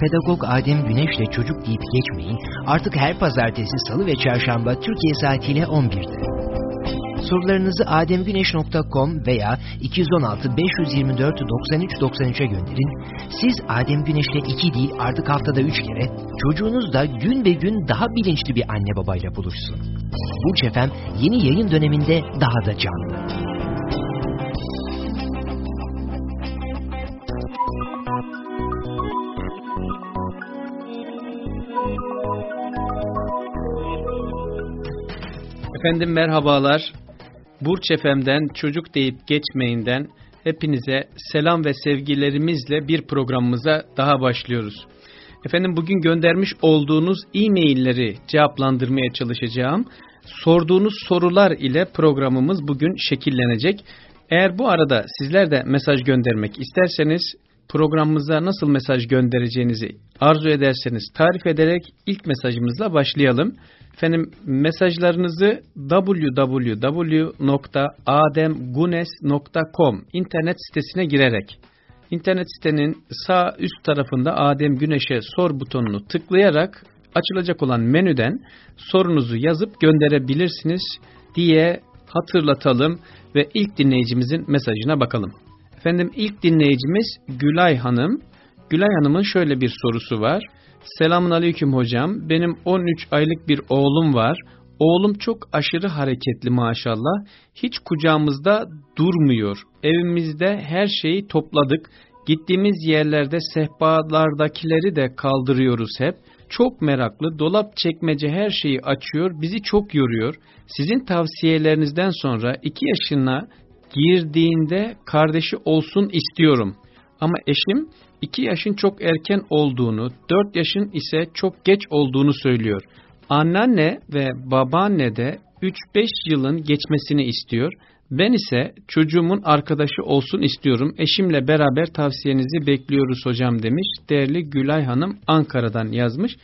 Pedagog Adem Güneş'le çocuk deyip geçmeyin artık her pazartesi, salı ve çarşamba Türkiye saatiyle 11'de. Sorularınızı ademgüneş.com veya 216 524 93 93'e gönderin. Siz Adem Güneş'le iki değil artık haftada üç kere çocuğunuz da gün be gün daha bilinçli bir anne babayla buluşsun. Burç Efem yeni yayın döneminde daha da canlı. Efendim merhabalar. Burç Efem'den Çocuk Deyip Geçmeyinden hepinize selam ve sevgilerimizle bir programımıza daha başlıyoruz. Efendim bugün göndermiş olduğunuz e-mailleri cevaplandırmaya çalışacağım. Sorduğunuz sorular ile programımız bugün şekillenecek. Eğer bu arada sizler de mesaj göndermek isterseniz programımıza nasıl mesaj göndereceğinizi arzu ederseniz tarif ederek ilk mesajımızla başlayalım. Efendim mesajlarınızı www.ademgunes.com internet sitesine girerek internet sitenin sağ üst tarafında Adem Güneş'e sor butonunu tıklayarak açılacak olan menüden sorunuzu yazıp gönderebilirsiniz diye hatırlatalım ve ilk dinleyicimizin mesajına bakalım. Efendim ilk dinleyicimiz Gülay Hanım. Gülay Hanım'ın şöyle bir sorusu var. Selamun Aleyküm hocam. Benim 13 aylık bir oğlum var. Oğlum çok aşırı hareketli maşallah. Hiç kucağımızda durmuyor. Evimizde her şeyi topladık. Gittiğimiz yerlerde sehpalardakileri de kaldırıyoruz hep. Çok meraklı, dolap çekmece her şeyi açıyor, bizi çok yoruyor. Sizin tavsiyelerinizden sonra 2 yaşına girdiğinde kardeşi olsun istiyorum. Ama eşim 2 yaşın çok erken olduğunu, 4 yaşın ise çok geç olduğunu söylüyor. Anneanne ve babaanne de 3-5 yılın geçmesini istiyor. Ben ise çocuğumun arkadaşı olsun istiyorum. Eşimle beraber tavsiyenizi bekliyoruz hocam demiş. Değerli Gülay Hanım Ankara'dan yazmış.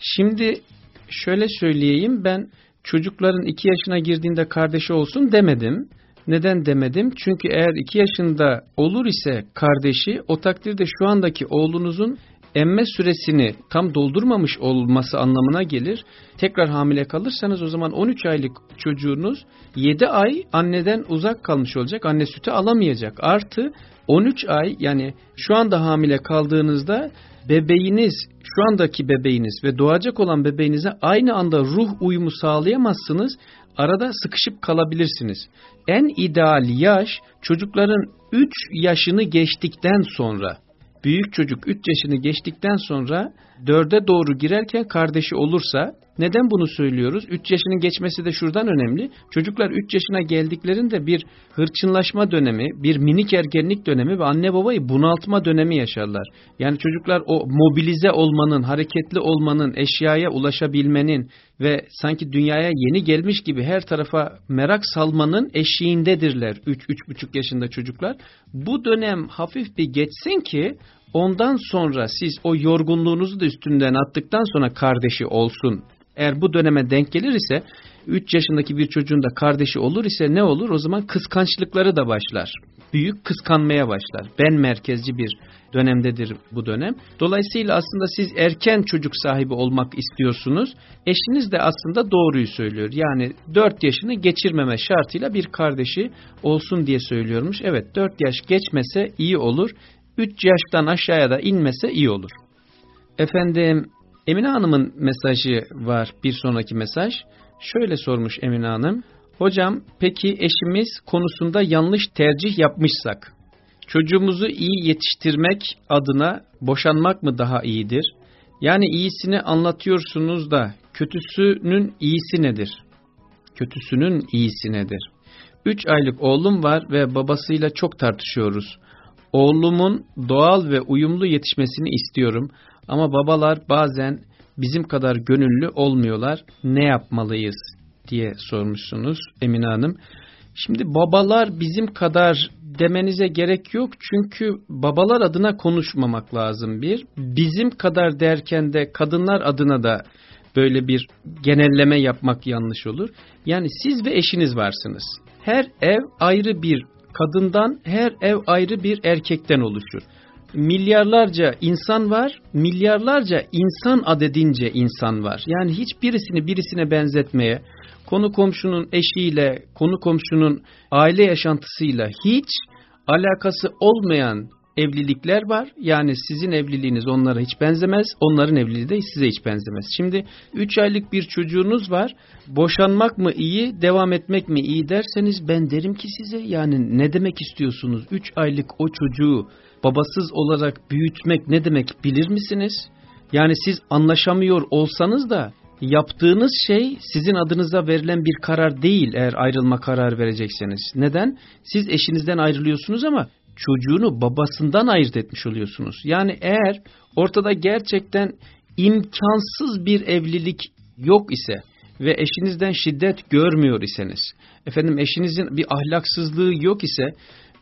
Şimdi şöyle söyleyeyim ben çocukların 2 yaşına girdiğinde kardeşi olsun demedim. Neden demedim? Çünkü eğer iki yaşında olur ise kardeşi o takdirde şu andaki oğlunuzun emme süresini tam doldurmamış olması anlamına gelir. Tekrar hamile kalırsanız o zaman 13 aylık çocuğunuz 7 ay anneden uzak kalmış olacak. Anne sütü alamayacak. Artı 13 ay yani şu anda hamile kaldığınızda bebeğiniz, şu andaki bebeğiniz ve doğacak olan bebeğinize aynı anda ruh uyumu sağlayamazsınız arada sıkışıp kalabilirsiniz. En ideal yaş çocukların 3 yaşını geçtikten sonra, büyük çocuk 3 yaşını geçtikten sonra 4'e doğru girerken kardeşi olursa neden bunu söylüyoruz? 3 yaşının geçmesi de şuradan önemli. Çocuklar 3 yaşına geldiklerinde bir hırçınlaşma dönemi, bir minik ergenlik dönemi ve anne babayı bunaltma dönemi yaşarlar. Yani çocuklar o mobilize olmanın, hareketli olmanın, eşyaya ulaşabilmenin ve sanki dünyaya yeni gelmiş gibi her tarafa merak salmanın eşiğindedirler 3-3,5 yaşında çocuklar. Bu dönem hafif bir geçsin ki ondan sonra siz o yorgunluğunuzu da üstünden attıktan sonra kardeşi olsun eğer bu döneme denk gelir ise 3 yaşındaki bir çocuğun da kardeşi olur ise ne olur? O zaman kıskançlıkları da başlar. Büyük kıskanmaya başlar. Ben merkezci bir dönemdedir bu dönem. Dolayısıyla aslında siz erken çocuk sahibi olmak istiyorsunuz. Eşiniz de aslında doğruyu söylüyor. Yani 4 yaşını geçirmeme şartıyla bir kardeşi olsun diye söylüyormuş. Evet 4 yaş geçmese iyi olur. 3 yaştan aşağıya da inmese iyi olur. Efendim Emine Hanım'ın mesajı var bir sonraki mesaj. Şöyle sormuş Emine Hanım. Hocam peki eşimiz konusunda yanlış tercih yapmışsak çocuğumuzu iyi yetiştirmek adına boşanmak mı daha iyidir? Yani iyisini anlatıyorsunuz da kötüsünün iyisi nedir? Kötüsünün iyisi nedir? Üç aylık oğlum var ve babasıyla çok tartışıyoruz. Oğlumun doğal ve uyumlu yetişmesini istiyorum ama babalar bazen bizim kadar gönüllü olmuyorlar. Ne yapmalıyız diye sormuşsunuz Emine Hanım. Şimdi babalar bizim kadar demenize gerek yok. Çünkü babalar adına konuşmamak lazım bir. Bizim kadar derken de kadınlar adına da böyle bir genelleme yapmak yanlış olur. Yani siz ve eşiniz varsınız. Her ev ayrı bir kadından, her ev ayrı bir erkekten oluşur. Milyarlarca insan var, milyarlarca insan adedince insan var. Yani hiçbirisini birisine benzetmeye, konu komşunun eşiyle, konu komşunun aile yaşantısıyla hiç alakası olmayan evlilikler var. Yani sizin evliliğiniz onlara hiç benzemez, onların evliliği de size hiç benzemez. Şimdi 3 aylık bir çocuğunuz var. Boşanmak mı iyi, devam etmek mi iyi derseniz ben derim ki size yani ne demek istiyorsunuz? 3 aylık o çocuğu babasız olarak büyütmek ne demek bilir misiniz? Yani siz anlaşamıyor olsanız da yaptığınız şey sizin adınıza verilen bir karar değil eğer ayrılma kararı verecekseniz. Neden? Siz eşinizden ayrılıyorsunuz ama çocuğunu babasından ayırt etmiş oluyorsunuz. Yani eğer ortada gerçekten imkansız bir evlilik yok ise ve eşinizden şiddet görmüyor iseniz, efendim eşinizin bir ahlaksızlığı yok ise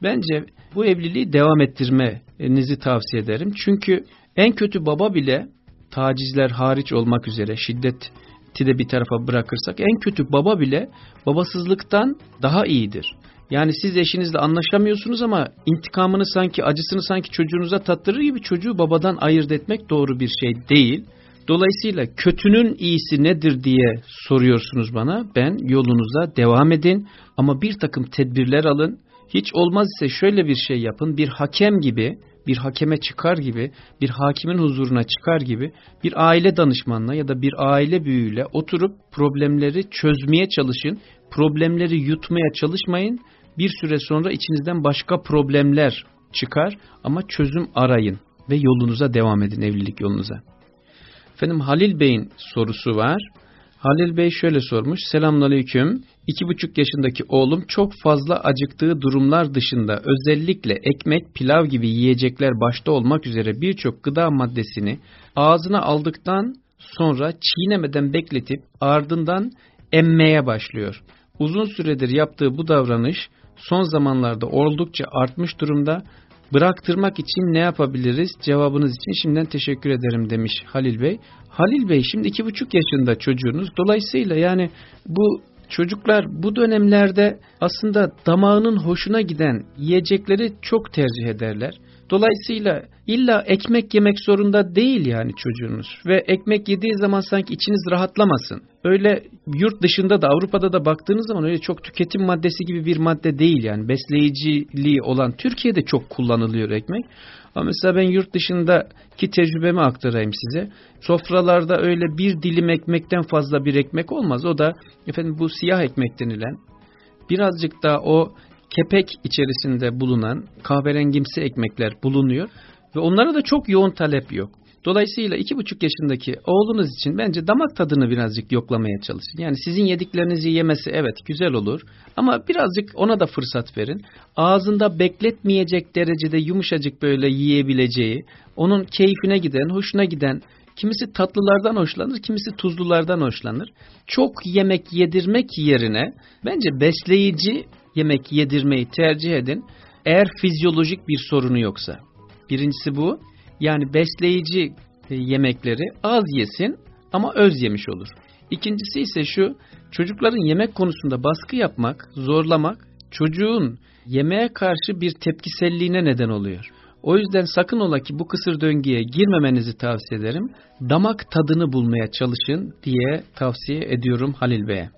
bence bu evliliği devam ettirmenizi tavsiye ederim. Çünkü en kötü baba bile tacizler hariç olmak üzere şiddeti de bir tarafa bırakırsak en kötü baba bile babasızlıktan daha iyidir. Yani siz eşinizle anlaşamıyorsunuz ama intikamını sanki acısını sanki çocuğunuza tattırır gibi çocuğu babadan ayırt etmek doğru bir şey değil. Dolayısıyla kötünün iyisi nedir diye soruyorsunuz bana. Ben yolunuza devam edin ama bir takım tedbirler alın. Hiç olmaz ise şöyle bir şey yapın. Bir hakem gibi, bir hakeme çıkar gibi, bir hakimin huzuruna çıkar gibi bir aile danışmanına ya da bir aile büyüğüyle oturup problemleri çözmeye çalışın. Problemleri yutmaya çalışmayın. Bir süre sonra içinizden başka problemler çıkar ama çözüm arayın ve yolunuza devam edin evlilik yolunuza. Efendim Halil Bey'in sorusu var. Halil Bey şöyle sormuş. Selamünaleyküm. İki buçuk yaşındaki oğlum çok fazla acıktığı durumlar dışında özellikle ekmek, pilav gibi yiyecekler başta olmak üzere birçok gıda maddesini ağzına aldıktan sonra çiğnemeden bekletip ardından emmeye başlıyor. Uzun süredir yaptığı bu davranış son zamanlarda oldukça artmış durumda. Bıraktırmak için ne yapabiliriz? Cevabınız için şimdiden teşekkür ederim demiş Halil Bey. Halil Bey şimdi iki buçuk yaşında çocuğunuz. Dolayısıyla yani bu çocuklar bu dönemlerde aslında damağının hoşuna giden yiyecekleri çok tercih ederler. Dolayısıyla illa ekmek yemek zorunda değil yani çocuğunuz. Ve ekmek yediği zaman sanki içiniz rahatlamasın. Öyle yurt dışında da Avrupa'da da baktığınız zaman öyle çok tüketim maddesi gibi bir madde değil yani. Besleyiciliği olan Türkiye'de çok kullanılıyor ekmek. Ama mesela ben yurt dışındaki tecrübemi aktarayım size. Sofralarda öyle bir dilim ekmekten fazla bir ekmek olmaz. O da efendim bu siyah ekmek denilen birazcık da o kepek içerisinde bulunan kahverengimsi ekmekler bulunuyor ve onlara da çok yoğun talep yok. Dolayısıyla iki buçuk yaşındaki oğlunuz için bence damak tadını birazcık yoklamaya çalışın. Yani sizin yediklerinizi yemesi evet güzel olur ama birazcık ona da fırsat verin. Ağzında bekletmeyecek derecede yumuşacık böyle yiyebileceği, onun keyfine giden, hoşuna giden Kimisi tatlılardan hoşlanır, kimisi tuzlulardan hoşlanır. Çok yemek yedirmek yerine bence besleyici yemek yedirmeyi tercih edin. Eğer fizyolojik bir sorunu yoksa. Birincisi bu. Yani besleyici e, yemekleri az yesin ama öz yemiş olur. İkincisi ise şu, çocukların yemek konusunda baskı yapmak, zorlamak, çocuğun yemeğe karşı bir tepkiselliğine neden oluyor. O yüzden sakın ola ki bu kısır döngüye girmemenizi tavsiye ederim. Damak tadını bulmaya çalışın diye tavsiye ediyorum Halil Bey'e.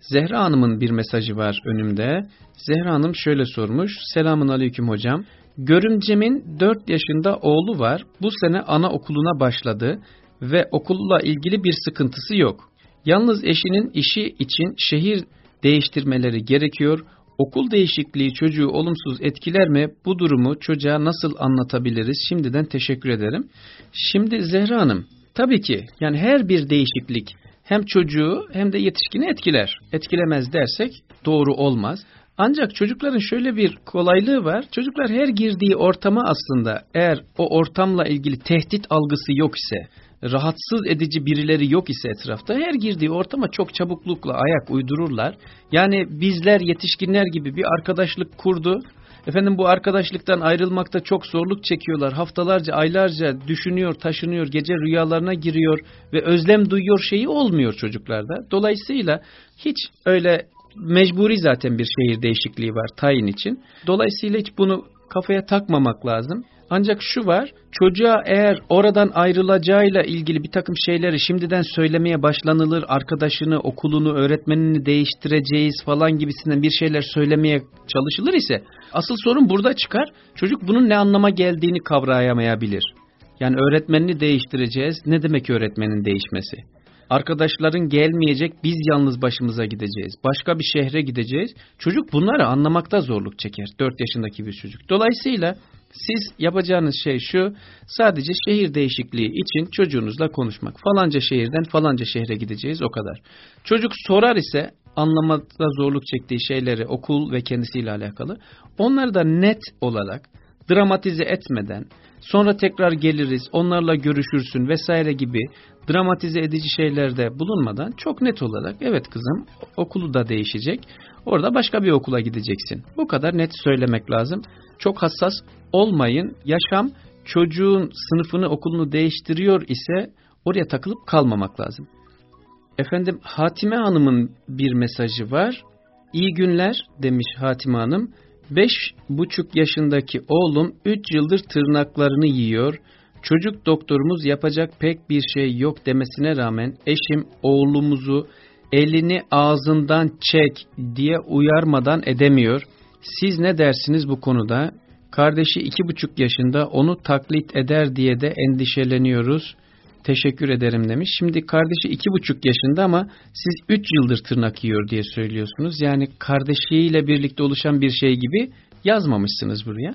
Zehra Hanım'ın bir mesajı var önümde. Zehra Hanım şöyle sormuş. Selamun Aleyküm hocam. Görümcemin 4 yaşında oğlu var. Bu sene ana okuluna başladı ve okulla ilgili bir sıkıntısı yok. Yalnız eşinin işi için şehir değiştirmeleri gerekiyor. Okul değişikliği çocuğu olumsuz etkiler mi? Bu durumu çocuğa nasıl anlatabiliriz? Şimdiden teşekkür ederim. Şimdi Zehra Hanım, tabii ki yani her bir değişiklik hem çocuğu hem de yetişkini etkiler. Etkilemez dersek doğru olmaz. Ancak çocukların şöyle bir kolaylığı var. Çocuklar her girdiği ortama aslında eğer o ortamla ilgili tehdit algısı yok ise, rahatsız edici birileri yok ise etrafta her girdiği ortama çok çabuklukla ayak uydururlar. Yani bizler yetişkinler gibi bir arkadaşlık kurdu. Efendim bu arkadaşlıktan ayrılmakta çok zorluk çekiyorlar. Haftalarca, aylarca düşünüyor, taşınıyor, gece rüyalarına giriyor ve özlem duyuyor şeyi olmuyor çocuklarda. Dolayısıyla hiç öyle mecburi zaten bir şehir değişikliği var tayin için. Dolayısıyla hiç bunu kafaya takmamak lazım. Ancak şu var, çocuğa eğer oradan ayrılacağıyla ilgili bir takım şeyleri şimdiden söylemeye başlanılır, arkadaşını, okulunu, öğretmenini değiştireceğiz falan gibisinden bir şeyler söylemeye çalışılır ise, asıl sorun burada çıkar. Çocuk bunun ne anlama geldiğini kavrayamayabilir. Yani öğretmenini değiştireceğiz, ne demek öğretmenin değişmesi? Arkadaşların gelmeyecek, biz yalnız başımıza gideceğiz. Başka bir şehre gideceğiz. Çocuk bunları anlamakta zorluk çeker. 4 yaşındaki bir çocuk. Dolayısıyla siz yapacağınız şey şu, sadece şehir değişikliği için çocuğunuzla konuşmak. Falanca şehirden falanca şehre gideceğiz o kadar. Çocuk sorar ise anlamakta zorluk çektiği şeyleri okul ve kendisiyle alakalı. Onları da net olarak dramatize etmeden sonra tekrar geliriz onlarla görüşürsün vesaire gibi dramatize edici şeylerde bulunmadan çok net olarak evet kızım okulu da değişecek orada başka bir okula gideceksin. Bu kadar net söylemek lazım. Çok hassas olmayın. Yaşam çocuğun sınıfını okulunu değiştiriyor ise oraya takılıp kalmamak lazım. Efendim Hatime Hanım'ın bir mesajı var. İyi günler demiş Hatime Hanım. Beş buçuk yaşındaki oğlum üç yıldır tırnaklarını yiyor. Çocuk doktorumuz yapacak pek bir şey yok demesine rağmen eşim oğlumuzu elini ağzından çek diye uyarmadan edemiyor. Siz ne dersiniz bu konuda? Kardeşi iki buçuk yaşında onu taklit eder diye de endişeleniyoruz. Teşekkür ederim demiş. Şimdi kardeşi iki buçuk yaşında ama siz üç yıldır tırnak yiyor diye söylüyorsunuz. Yani kardeşiyle birlikte oluşan bir şey gibi yazmamışsınız buraya.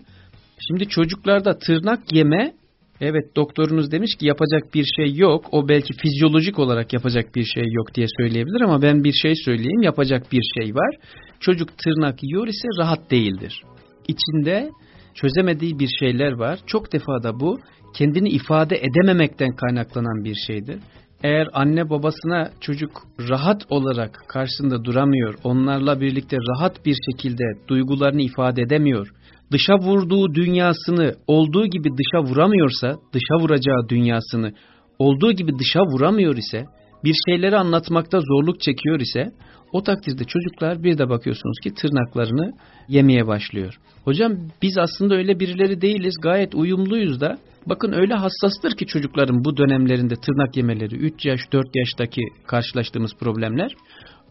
Şimdi çocuklarda tırnak yeme Evet doktorunuz demiş ki yapacak bir şey yok. O belki fizyolojik olarak yapacak bir şey yok diye söyleyebilir ama ben bir şey söyleyeyim. Yapacak bir şey var. Çocuk tırnak yiyor ise rahat değildir. İçinde çözemediği bir şeyler var. Çok defa da bu kendini ifade edememekten kaynaklanan bir şeydir. Eğer anne babasına çocuk rahat olarak karşısında duramıyor, onlarla birlikte rahat bir şekilde duygularını ifade edemiyor, dışa vurduğu dünyasını olduğu gibi dışa vuramıyorsa, dışa vuracağı dünyasını olduğu gibi dışa vuramıyor ise, bir şeyleri anlatmakta zorluk çekiyor ise, o takdirde çocuklar bir de bakıyorsunuz ki tırnaklarını yemeye başlıyor. Hocam biz aslında öyle birileri değiliz, gayet uyumluyuz da, bakın öyle hassastır ki çocukların bu dönemlerinde tırnak yemeleri, 3 yaş, 4 yaştaki karşılaştığımız problemler.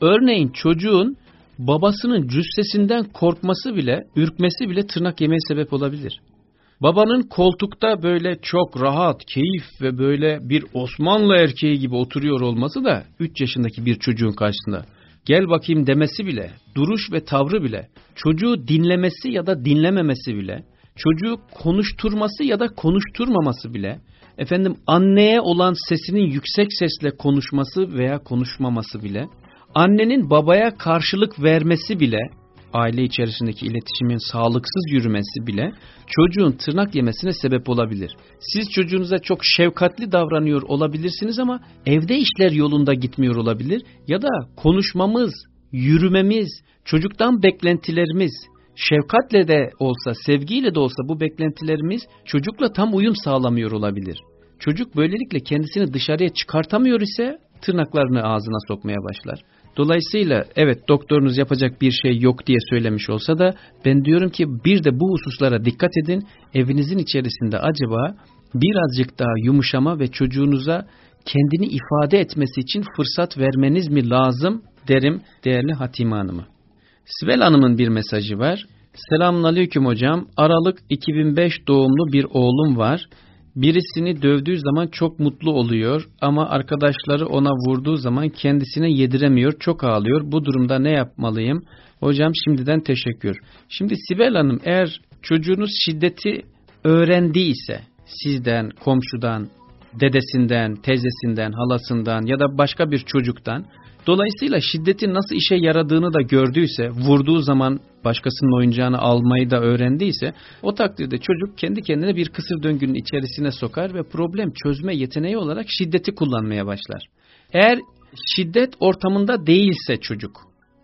Örneğin çocuğun babasının cüssesinden korkması bile, ürkmesi bile tırnak yemeye sebep olabilir. Babanın koltukta böyle çok rahat, keyif ve böyle bir Osmanlı erkeği gibi oturuyor olması da 3 yaşındaki bir çocuğun karşısında gel bakayım demesi bile, duruş ve tavrı bile, çocuğu dinlemesi ya da dinlememesi bile, çocuğu konuşturması ya da konuşturmaması bile, efendim anneye olan sesinin yüksek sesle konuşması veya konuşmaması bile, annenin babaya karşılık vermesi bile, aile içerisindeki iletişimin sağlıksız yürümesi bile çocuğun tırnak yemesine sebep olabilir. Siz çocuğunuza çok şefkatli davranıyor olabilirsiniz ama evde işler yolunda gitmiyor olabilir ya da konuşmamız, yürümemiz, çocuktan beklentilerimiz şefkatle de olsa, sevgiyle de olsa bu beklentilerimiz çocukla tam uyum sağlamıyor olabilir. Çocuk böylelikle kendisini dışarıya çıkartamıyor ise tırnaklarını ağzına sokmaya başlar. Dolayısıyla evet doktorunuz yapacak bir şey yok diye söylemiş olsa da ben diyorum ki bir de bu hususlara dikkat edin. Evinizin içerisinde acaba birazcık daha yumuşama ve çocuğunuza kendini ifade etmesi için fırsat vermeniz mi lazım derim değerli Hatime Hanım'a. Sibel Hanım'ın bir mesajı var. Selamun Aleyküm hocam. Aralık 2005 doğumlu bir oğlum var. Birisini dövdüğü zaman çok mutlu oluyor ama arkadaşları ona vurduğu zaman kendisine yediremiyor, çok ağlıyor. Bu durumda ne yapmalıyım? Hocam şimdiden teşekkür. Şimdi Sibel Hanım eğer çocuğunuz şiddeti öğrendiyse sizden, komşudan, dedesinden, teyzesinden, halasından ya da başka bir çocuktan Dolayısıyla şiddetin nasıl işe yaradığını da gördüyse, vurduğu zaman başkasının oyuncağını almayı da öğrendiyse, o takdirde çocuk kendi kendine bir kısır döngünün içerisine sokar ve problem çözme yeteneği olarak şiddeti kullanmaya başlar. Eğer şiddet ortamında değilse çocuk,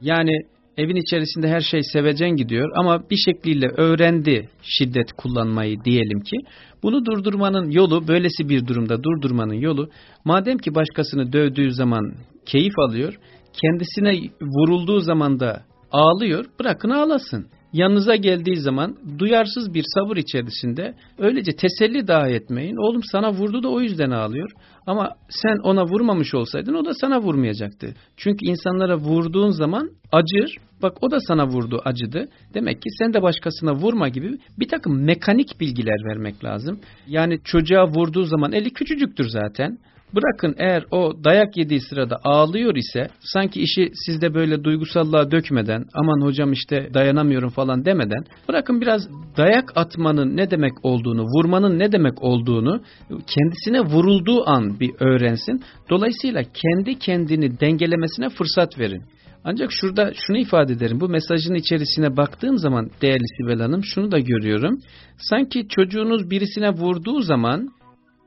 yani evin içerisinde her şey sevecen gidiyor ama bir şekliyle öğrendi şiddet kullanmayı diyelim ki, bunu durdurmanın yolu, böylesi bir durumda durdurmanın yolu, madem ki başkasını dövdüğü zaman keyif alıyor, kendisine vurulduğu zaman da ağlıyor, bırakın ağlasın. yanınıza geldiği zaman duyarsız bir sabır içerisinde öylece teselli daha etmeyin. Oğlum sana vurdu da o yüzden ağlıyor. Ama sen ona vurmamış olsaydın o da sana vurmayacaktı. Çünkü insanlara vurduğun zaman acır. Bak o da sana vurdu acıdı. Demek ki sen de başkasına vurma gibi bir takım mekanik bilgiler vermek lazım. Yani çocuğa vurduğu zaman eli küçücüktür zaten. Bırakın eğer o dayak yediği sırada ağlıyor ise sanki işi sizde böyle duygusallığa dökmeden aman hocam işte dayanamıyorum falan demeden bırakın biraz dayak atmanın ne demek olduğunu vurmanın ne demek olduğunu kendisine vurulduğu an bir öğrensin. Dolayısıyla kendi kendini dengelemesine fırsat verin. Ancak şurada şunu ifade ederim. Bu mesajın içerisine baktığım zaman değerli Sibel Hanım şunu da görüyorum. Sanki çocuğunuz birisine vurduğu zaman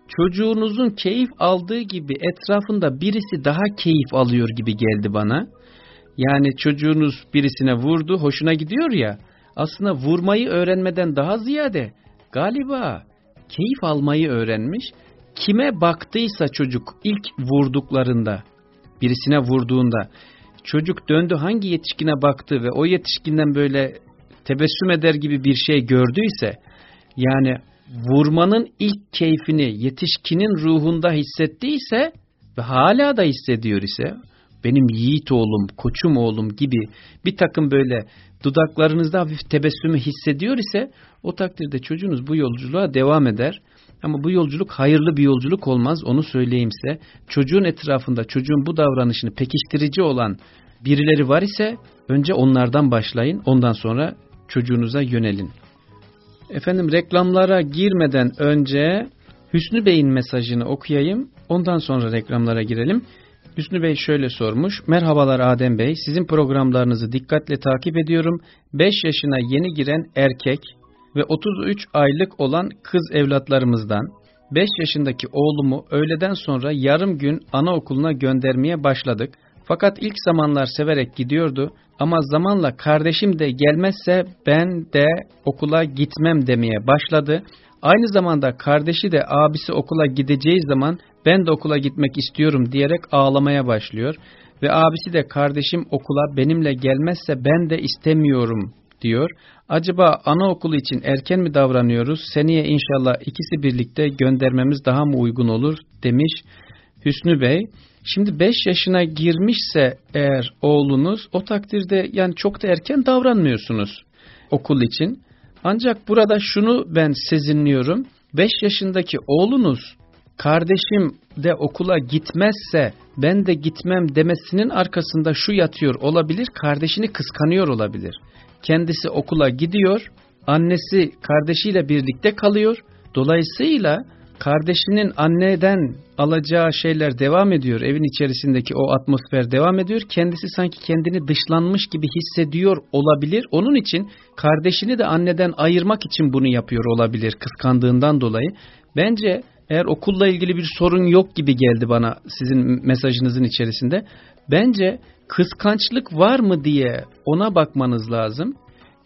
çocuğunuzun keyif aldığı gibi etrafında birisi daha keyif alıyor gibi geldi bana. Yani çocuğunuz birisine vurdu, hoşuna gidiyor ya. Aslında vurmayı öğrenmeden daha ziyade galiba keyif almayı öğrenmiş. Kime baktıysa çocuk ilk vurduklarında, birisine vurduğunda çocuk döndü hangi yetişkine baktı ve o yetişkinden böyle tebessüm eder gibi bir şey gördüyse yani vurmanın ilk keyfini yetişkinin ruhunda hissettiyse ve hala da hissediyor ise benim yiğit oğlum, koçum oğlum gibi bir takım böyle dudaklarınızda hafif tebessümü hissediyor ise o takdirde çocuğunuz bu yolculuğa devam eder. Ama bu yolculuk hayırlı bir yolculuk olmaz onu söyleyeyim size. Çocuğun etrafında çocuğun bu davranışını pekiştirici olan birileri var ise önce onlardan başlayın ondan sonra çocuğunuza yönelin. Efendim reklamlara girmeden önce Hüsnü Bey'in mesajını okuyayım. Ondan sonra reklamlara girelim. Hüsnü Bey şöyle sormuş. Merhabalar Adem Bey. Sizin programlarınızı dikkatle takip ediyorum. 5 yaşına yeni giren erkek ve 33 aylık olan kız evlatlarımızdan 5 yaşındaki oğlumu öğleden sonra yarım gün anaokuluna göndermeye başladık. Fakat ilk zamanlar severek gidiyordu ama zamanla kardeşim de gelmezse ben de okula gitmem demeye başladı. Aynı zamanda kardeşi de abisi okula gideceği zaman ben de okula gitmek istiyorum diyerek ağlamaya başlıyor. Ve abisi de kardeşim okula benimle gelmezse ben de istemiyorum diyor. Acaba anaokulu için erken mi davranıyoruz? Seneye inşallah ikisi birlikte göndermemiz daha mı uygun olur demiş Hüsnü Bey. Şimdi 5 yaşına girmişse eğer oğlunuz o takdirde yani çok da erken davranmıyorsunuz okul için. Ancak burada şunu ben sezinliyorum. 5 yaşındaki oğlunuz kardeşim de okula gitmezse ben de gitmem demesinin arkasında şu yatıyor olabilir. Kardeşini kıskanıyor olabilir. Kendisi okula gidiyor, annesi kardeşiyle birlikte kalıyor. Dolayısıyla kardeşinin anneden alacağı şeyler devam ediyor. Evin içerisindeki o atmosfer devam ediyor. Kendisi sanki kendini dışlanmış gibi hissediyor olabilir. Onun için kardeşini de anneden ayırmak için bunu yapıyor olabilir kıskandığından dolayı. Bence eğer okulla ilgili bir sorun yok gibi geldi bana sizin mesajınızın içerisinde. Bence kıskançlık var mı diye ona bakmanız lazım.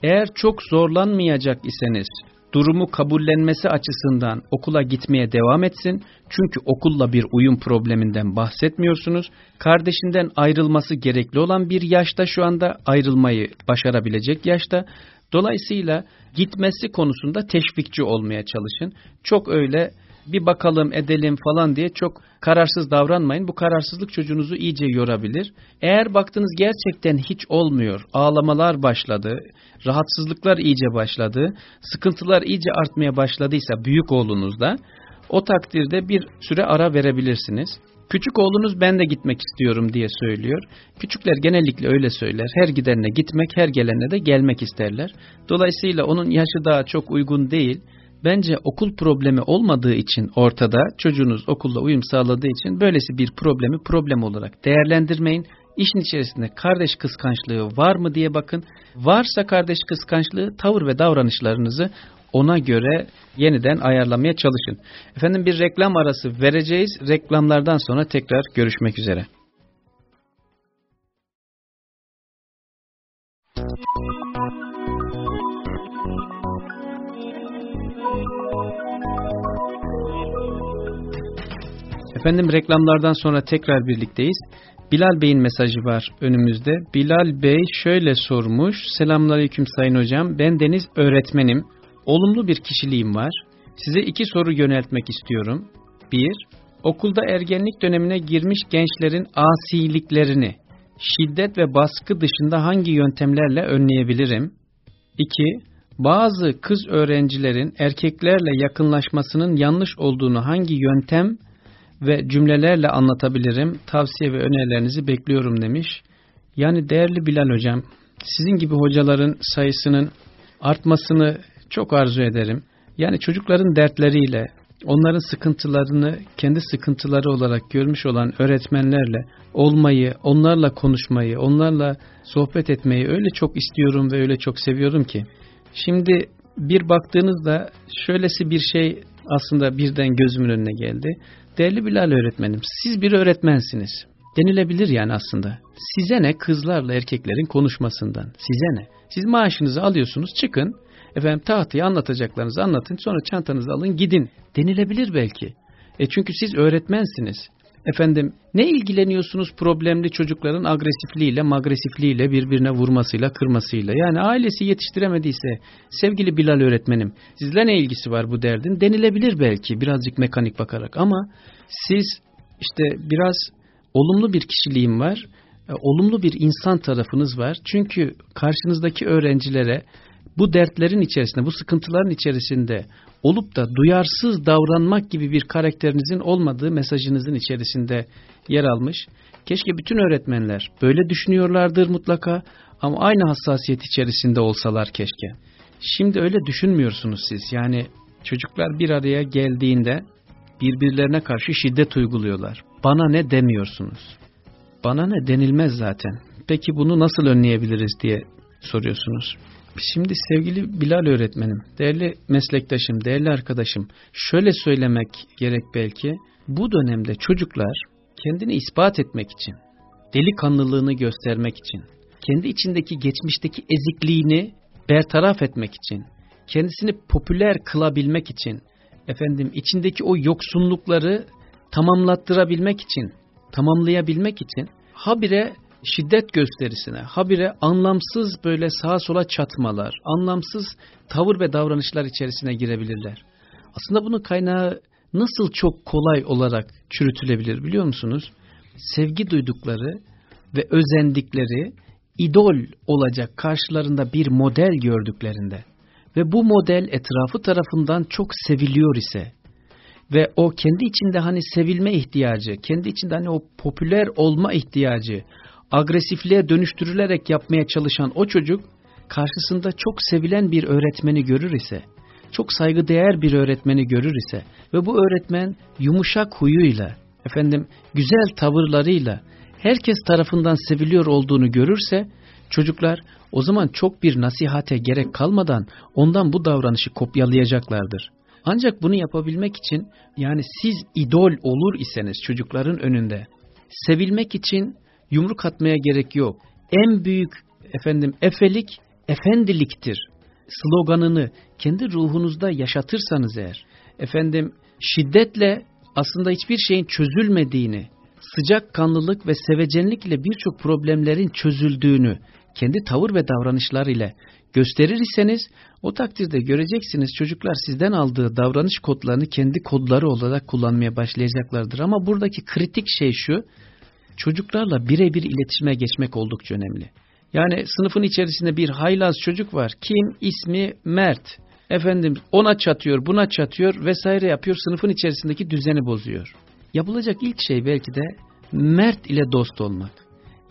Eğer çok zorlanmayacak iseniz durumu kabullenmesi açısından okula gitmeye devam etsin. Çünkü okulla bir uyum probleminden bahsetmiyorsunuz. Kardeşinden ayrılması gerekli olan bir yaşta şu anda ayrılmayı başarabilecek yaşta. Dolayısıyla gitmesi konusunda teşvikçi olmaya çalışın. Çok öyle bir bakalım edelim falan diye çok kararsız davranmayın. Bu kararsızlık çocuğunuzu iyice yorabilir. Eğer baktınız gerçekten hiç olmuyor, ağlamalar başladı, rahatsızlıklar iyice başladı, sıkıntılar iyice artmaya başladıysa büyük oğlunuzda o takdirde bir süre ara verebilirsiniz. Küçük oğlunuz ben de gitmek istiyorum diye söylüyor. Küçükler genellikle öyle söyler. Her gidenle gitmek, her gelenle de gelmek isterler. Dolayısıyla onun yaşı daha çok uygun değil. Bence okul problemi olmadığı için ortada çocuğunuz okulla uyum sağladığı için böylesi bir problemi problem olarak değerlendirmeyin. İşin içerisinde kardeş kıskançlığı var mı diye bakın. Varsa kardeş kıskançlığı tavır ve davranışlarınızı ona göre yeniden ayarlamaya çalışın. Efendim bir reklam arası vereceğiz. Reklamlardan sonra tekrar görüşmek üzere. Efendim reklamlardan sonra tekrar birlikteyiz. Bilal Bey'in mesajı var önümüzde. Bilal Bey şöyle sormuş. Selamünaleyküm Sayın Hocam. Ben Deniz öğretmenim. Olumlu bir kişiliğim var. Size iki soru yöneltmek istiyorum. Bir, okulda ergenlik dönemine girmiş gençlerin asiliklerini şiddet ve baskı dışında hangi yöntemlerle önleyebilirim? İki, bazı kız öğrencilerin erkeklerle yakınlaşmasının yanlış olduğunu hangi yöntem ve cümlelerle anlatabilirim? Tavsiye ve önerilerinizi bekliyorum demiş. Yani değerli Bilal hocam, sizin gibi hocaların sayısının artmasını çok arzu ederim. Yani çocukların dertleriyle, onların sıkıntılarını kendi sıkıntıları olarak görmüş olan öğretmenlerle olmayı, onlarla konuşmayı, onlarla sohbet etmeyi öyle çok istiyorum ve öyle çok seviyorum ki. Şimdi bir baktığınızda şöylesi bir şey aslında birden gözümün önüne geldi. Değerli Bilal öğretmenim, siz bir öğretmensiniz. Denilebilir yani aslında. Size ne kızlarla erkeklerin konuşmasından, size ne? Siz maaşınızı alıyorsunuz, çıkın, efendim tahtayı anlatacaklarınızı anlatın, sonra çantanızı alın, gidin. Denilebilir belki. E çünkü siz öğretmensiniz. Efendim ne ilgileniyorsunuz problemli çocukların agresifliğiyle, magresifliğiyle, birbirine vurmasıyla, kırmasıyla. Yani ailesi yetiştiremediyse sevgili Bilal öğretmenim sizle ne ilgisi var bu derdin denilebilir belki birazcık mekanik bakarak ama siz işte biraz olumlu bir kişiliğim var, e, olumlu bir insan tarafınız var. Çünkü karşınızdaki öğrencilere bu dertlerin içerisinde, bu sıkıntıların içerisinde olup da duyarsız davranmak gibi bir karakterinizin olmadığı mesajınızın içerisinde yer almış. Keşke bütün öğretmenler böyle düşünüyorlardır mutlaka ama aynı hassasiyet içerisinde olsalar keşke. Şimdi öyle düşünmüyorsunuz siz. Yani çocuklar bir araya geldiğinde birbirlerine karşı şiddet uyguluyorlar. Bana ne demiyorsunuz? Bana ne denilmez zaten. Peki bunu nasıl önleyebiliriz diye soruyorsunuz. Şimdi sevgili Bilal öğretmenim, değerli meslektaşım, değerli arkadaşım, şöyle söylemek gerek belki, bu dönemde çocuklar kendini ispat etmek için, delikanlılığını göstermek için, kendi içindeki geçmişteki ezikliğini bertaraf etmek için, kendisini popüler kılabilmek için, efendim içindeki o yoksunlukları tamamlattırabilmek için, tamamlayabilmek için habire şiddet gösterisine, habire anlamsız böyle sağa sola çatmalar, anlamsız tavır ve davranışlar içerisine girebilirler. Aslında bunun kaynağı nasıl çok kolay olarak çürütülebilir biliyor musunuz? Sevgi duydukları ve özendikleri idol olacak karşılarında bir model gördüklerinde ve bu model etrafı tarafından çok seviliyor ise ve o kendi içinde hani sevilme ihtiyacı, kendi içinde hani o popüler olma ihtiyacı, agresifliğe dönüştürülerek yapmaya çalışan o çocuk karşısında çok sevilen bir öğretmeni görür ise, çok saygıdeğer bir öğretmeni görür ise ve bu öğretmen yumuşak huyuyla, efendim güzel tavırlarıyla herkes tarafından seviliyor olduğunu görürse çocuklar o zaman çok bir nasihate gerek kalmadan ondan bu davranışı kopyalayacaklardır. Ancak bunu yapabilmek için yani siz idol olur iseniz çocukların önünde sevilmek için yumruk atmaya gerek yok. En büyük efendim efelik efendiliktir sloganını kendi ruhunuzda yaşatırsanız eğer efendim şiddetle aslında hiçbir şeyin çözülmediğini sıcak kanlılık ve sevecenlikle birçok problemlerin çözüldüğünü kendi tavır ve davranışlar ile gösterir iseniz o takdirde göreceksiniz çocuklar sizden aldığı davranış kodlarını kendi kodları olarak kullanmaya başlayacaklardır. Ama buradaki kritik şey şu çocuklarla birebir iletişime geçmek oldukça önemli. Yani sınıfın içerisinde bir haylaz çocuk var. Kim? İsmi Mert. Efendim ona çatıyor, buna çatıyor vesaire yapıyor. Sınıfın içerisindeki düzeni bozuyor. Yapılacak ilk şey belki de Mert ile dost olmak.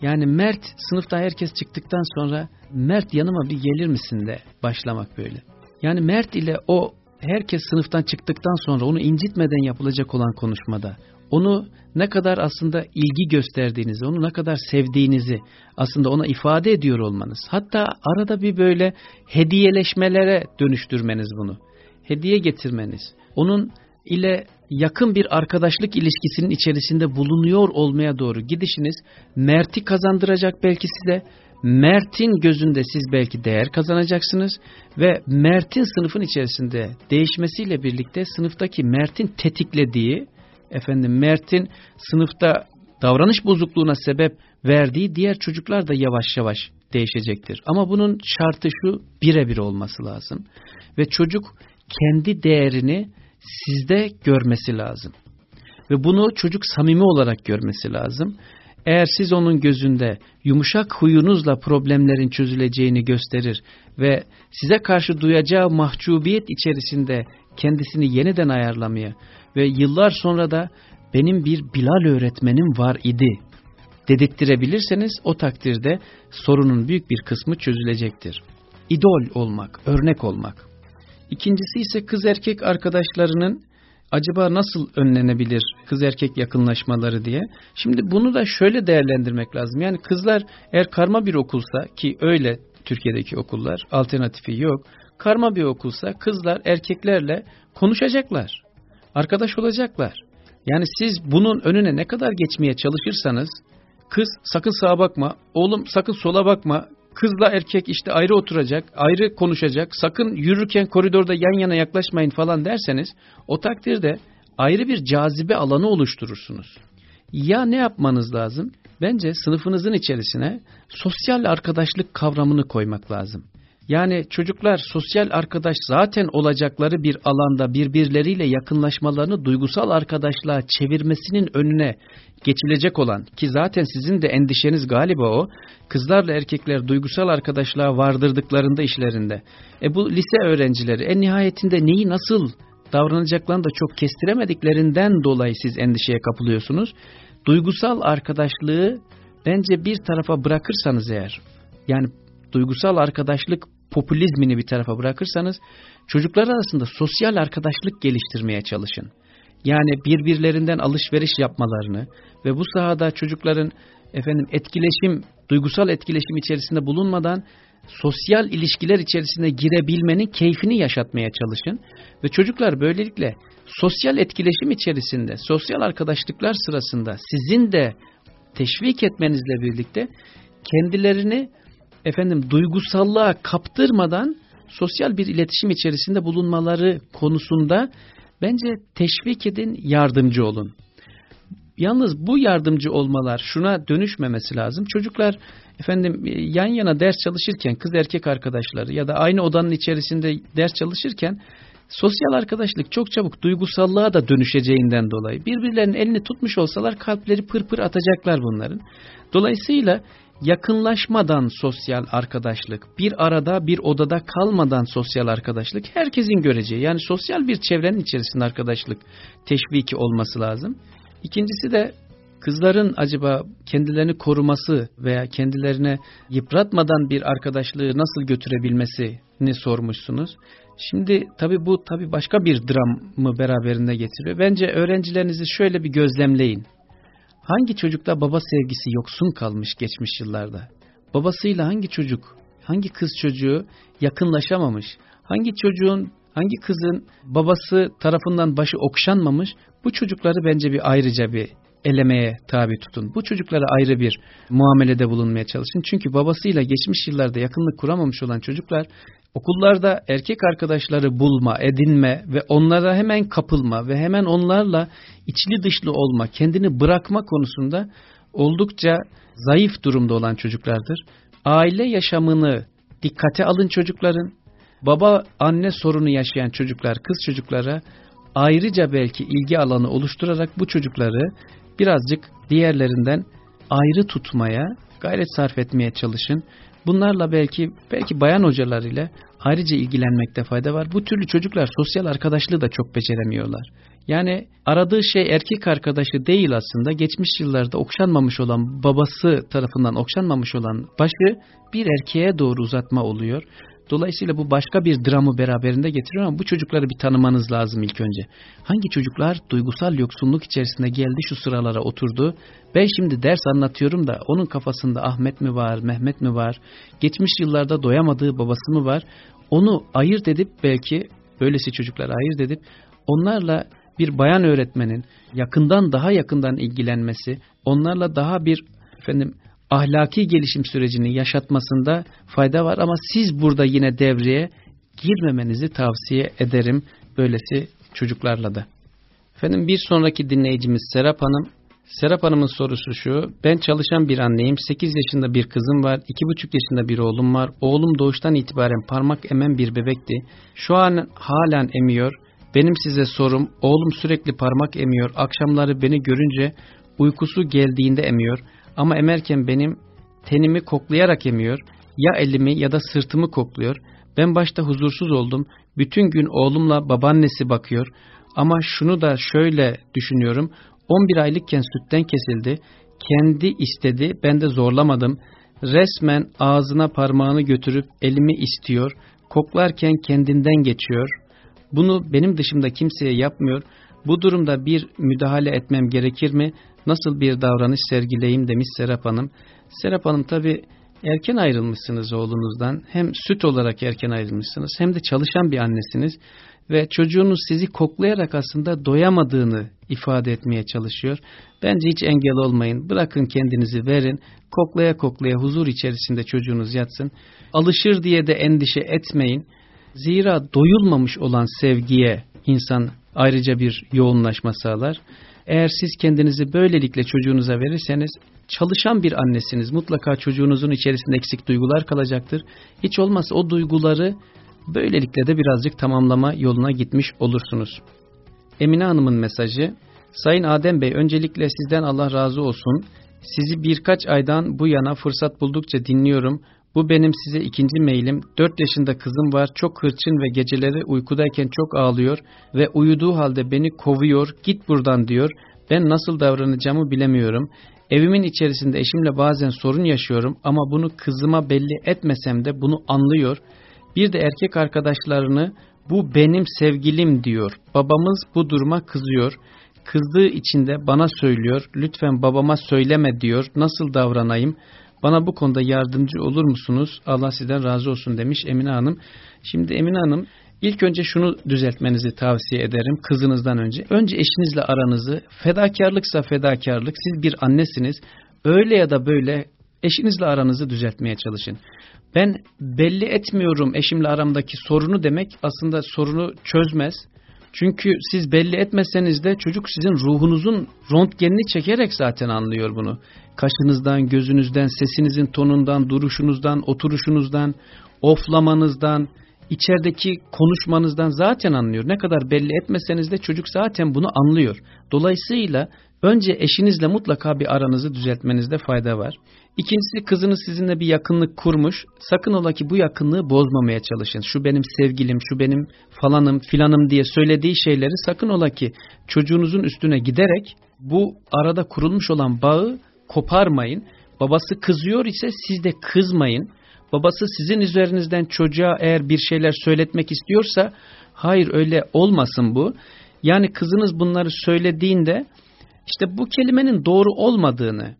Yani Mert sınıfta herkes çıktıktan sonra Mert yanıma bir gelir misin de başlamak böyle. Yani Mert ile o herkes sınıftan çıktıktan sonra onu incitmeden yapılacak olan konuşmada onu ne kadar aslında ilgi gösterdiğinizi, onu ne kadar sevdiğinizi aslında ona ifade ediyor olmanız. Hatta arada bir böyle hediyeleşmelere dönüştürmeniz bunu. Hediye getirmeniz. Onun ile yakın bir arkadaşlık ilişkisinin içerisinde bulunuyor olmaya doğru gidişiniz Mert'i kazandıracak belki size. Mert'in gözünde siz belki değer kazanacaksınız ve Mert'in sınıfın içerisinde değişmesiyle birlikte sınıftaki Mert'in tetiklediği efendim Mert'in sınıfta davranış bozukluğuna sebep verdiği diğer çocuklar da yavaş yavaş değişecektir. Ama bunun şartı şu birebir olması lazım. Ve çocuk kendi değerini sizde görmesi lazım. Ve bunu çocuk samimi olarak görmesi lazım. Eğer siz onun gözünde yumuşak huyunuzla problemlerin çözüleceğini gösterir ve size karşı duyacağı mahcubiyet içerisinde kendisini yeniden ayarlamaya ve yıllar sonra da benim bir Bilal öğretmenim var idi dedirttirebilirseniz o takdirde sorunun büyük bir kısmı çözülecektir. İdol olmak, örnek olmak. İkincisi ise kız erkek arkadaşlarının acaba nasıl önlenebilir kız erkek yakınlaşmaları diye. Şimdi bunu da şöyle değerlendirmek lazım. Yani kızlar eğer karma bir okulsa ki öyle Türkiye'deki okullar alternatifi yok. Karma bir okulsa kızlar erkeklerle konuşacaklar. Arkadaş olacaklar. Yani siz bunun önüne ne kadar geçmeye çalışırsanız kız sakın sağa bakma, oğlum sakın sola bakma, kızla erkek işte ayrı oturacak, ayrı konuşacak, sakın yürürken koridorda yan yana yaklaşmayın falan derseniz o takdirde ayrı bir cazibe alanı oluşturursunuz. Ya ne yapmanız lazım? Bence sınıfınızın içerisine sosyal arkadaşlık kavramını koymak lazım. Yani çocuklar sosyal arkadaş zaten olacakları bir alanda birbirleriyle yakınlaşmalarını duygusal arkadaşlığa çevirmesinin önüne geçilecek olan ki zaten sizin de endişeniz galiba o kızlarla erkekler duygusal arkadaşlığa vardırdıklarında işlerinde. E bu lise öğrencileri en nihayetinde neyi nasıl davranacaklarını da çok kestiremediklerinden dolayı siz endişeye kapılıyorsunuz. Duygusal arkadaşlığı bence bir tarafa bırakırsanız eğer yani duygusal arkadaşlık popülizmini bir tarafa bırakırsanız çocuklar arasında sosyal arkadaşlık geliştirmeye çalışın. Yani birbirlerinden alışveriş yapmalarını ve bu sahada çocukların efendim etkileşim, duygusal etkileşim içerisinde bulunmadan sosyal ilişkiler içerisine girebilmenin keyfini yaşatmaya çalışın. Ve çocuklar böylelikle sosyal etkileşim içerisinde, sosyal arkadaşlıklar sırasında sizin de teşvik etmenizle birlikte kendilerini efendim duygusallığa kaptırmadan sosyal bir iletişim içerisinde bulunmaları konusunda bence teşvik edin, yardımcı olun. Yalnız bu yardımcı olmalar şuna dönüşmemesi lazım. Çocuklar efendim yan yana ders çalışırken kız erkek arkadaşları ya da aynı odanın içerisinde ders çalışırken sosyal arkadaşlık çok çabuk duygusallığa da dönüşeceğinden dolayı birbirlerinin elini tutmuş olsalar kalpleri pırpır pır atacaklar bunların. Dolayısıyla yakınlaşmadan sosyal arkadaşlık, bir arada bir odada kalmadan sosyal arkadaşlık herkesin göreceği. Yani sosyal bir çevrenin içerisinde arkadaşlık teşviki olması lazım. İkincisi de kızların acaba kendilerini koruması veya kendilerine yıpratmadan bir arkadaşlığı nasıl götürebilmesini sormuşsunuz. Şimdi tabi bu tabi başka bir dramı beraberinde getiriyor. Bence öğrencilerinizi şöyle bir gözlemleyin. Hangi çocukta baba sevgisi yoksun kalmış geçmiş yıllarda? Babasıyla hangi çocuk, hangi kız çocuğu yakınlaşamamış? Hangi çocuğun, hangi kızın babası tarafından başı okşanmamış? Bu çocukları bence bir ayrıca bir elemeye tabi tutun. Bu çocuklara ayrı bir muamelede bulunmaya çalışın. Çünkü babasıyla geçmiş yıllarda yakınlık kuramamış olan çocuklar okullarda erkek arkadaşları bulma, edinme ve onlara hemen kapılma ve hemen onlarla içli dışlı olma, kendini bırakma konusunda oldukça zayıf durumda olan çocuklardır. Aile yaşamını dikkate alın çocukların. Baba anne sorunu yaşayan çocuklar, kız çocuklara ayrıca belki ilgi alanı oluşturarak bu çocukları birazcık diğerlerinden ayrı tutmaya, gayret sarf etmeye çalışın. Bunlarla belki belki bayan hocalar ile ayrıca ilgilenmekte fayda var. Bu türlü çocuklar sosyal arkadaşlığı da çok beceremiyorlar. Yani aradığı şey erkek arkadaşı değil aslında. Geçmiş yıllarda okşanmamış olan babası tarafından okşanmamış olan başı bir erkeğe doğru uzatma oluyor. Dolayısıyla bu başka bir dramı beraberinde getiriyor ama bu çocukları bir tanımanız lazım ilk önce. Hangi çocuklar duygusal yoksunluk içerisinde geldi şu sıralara oturdu. Ben şimdi ders anlatıyorum da onun kafasında Ahmet mi var, Mehmet mi var, geçmiş yıllarda doyamadığı babası mı var? Onu ayırt edip belki böylesi çocuklara ayırt edip onlarla bir bayan öğretmenin yakından daha yakından ilgilenmesi, onlarla daha bir efendim ahlaki gelişim sürecini yaşatmasında fayda var ama siz burada yine devreye girmemenizi tavsiye ederim böylesi çocuklarla da. Efendim bir sonraki dinleyicimiz Serap Hanım. Serap Hanım'ın sorusu şu. Ben çalışan bir anneyim. 8 yaşında bir kızım var. 2,5 yaşında bir oğlum var. Oğlum doğuştan itibaren parmak emen bir bebekti. Şu an halen emiyor. Benim size sorum. Oğlum sürekli parmak emiyor. Akşamları beni görünce uykusu geldiğinde emiyor. Ama emerken benim tenimi koklayarak emiyor. Ya elimi ya da sırtımı kokluyor. Ben başta huzursuz oldum. Bütün gün oğlumla babaannesi bakıyor. Ama şunu da şöyle düşünüyorum. 11 aylıkken sütten kesildi. Kendi istedi, ben de zorlamadım. Resmen ağzına parmağını götürüp elimi istiyor. Koklarken kendinden geçiyor. Bunu benim dışımda kimseye yapmıyor. Bu durumda bir müdahale etmem gerekir mi? Nasıl bir davranış sergileyim demiş Serap Hanım. Serap Hanım tabi erken ayrılmışsınız oğlunuzdan. Hem süt olarak erken ayrılmışsınız hem de çalışan bir annesiniz ve çocuğunuz sizi koklayarak aslında doyamadığını ifade etmeye çalışıyor. Bence hiç engel olmayın. Bırakın kendinizi verin. Koklaya koklaya huzur içerisinde çocuğunuz yatsın. Alışır diye de endişe etmeyin. Zira doyulmamış olan sevgiye insan ayrıca bir yoğunlaşma sağlar. Eğer siz kendinizi böylelikle çocuğunuza verirseniz çalışan bir annesiniz. Mutlaka çocuğunuzun içerisinde eksik duygular kalacaktır. Hiç olmazsa o duyguları Böylelikle de birazcık tamamlama yoluna gitmiş olursunuz. Emine Hanım'ın mesajı, Sayın Adem Bey öncelikle sizden Allah razı olsun. Sizi birkaç aydan bu yana fırsat buldukça dinliyorum. Bu benim size ikinci mailim. 4 yaşında kızım var. Çok hırçın ve geceleri uykudayken çok ağlıyor ve uyuduğu halde beni kovuyor. Git buradan diyor. Ben nasıl davranacağımı bilemiyorum. Evimin içerisinde eşimle bazen sorun yaşıyorum ama bunu kızıma belli etmesem de bunu anlıyor. Bir de erkek arkadaşlarını bu benim sevgilim diyor. Babamız bu duruma kızıyor. Kızdığı için de bana söylüyor. Lütfen babama söyleme diyor. Nasıl davranayım? Bana bu konuda yardımcı olur musunuz? Allah sizden razı olsun demiş Emine Hanım. Şimdi Emine Hanım ilk önce şunu düzeltmenizi tavsiye ederim kızınızdan önce. Önce eşinizle aranızı fedakarlıksa fedakarlık siz bir annesiniz. Öyle ya da böyle eşinizle aranızı düzeltmeye çalışın. Ben belli etmiyorum eşimle aramdaki sorunu demek aslında sorunu çözmez. Çünkü siz belli etmeseniz de çocuk sizin ruhunuzun röntgenini çekerek zaten anlıyor bunu. Kaşınızdan, gözünüzden, sesinizin tonundan, duruşunuzdan, oturuşunuzdan, oflamanızdan, içerideki konuşmanızdan zaten anlıyor. Ne kadar belli etmeseniz de çocuk zaten bunu anlıyor. Dolayısıyla önce eşinizle mutlaka bir aranızı düzeltmenizde fayda var. İkincisi kızınız sizinle bir yakınlık kurmuş. Sakın ola ki bu yakınlığı bozmamaya çalışın. Şu benim sevgilim, şu benim falanım, filanım diye söylediği şeyleri sakın ola ki çocuğunuzun üstüne giderek bu arada kurulmuş olan bağı koparmayın. Babası kızıyor ise siz de kızmayın. Babası sizin üzerinizden çocuğa eğer bir şeyler söyletmek istiyorsa hayır öyle olmasın bu. Yani kızınız bunları söylediğinde işte bu kelimenin doğru olmadığını,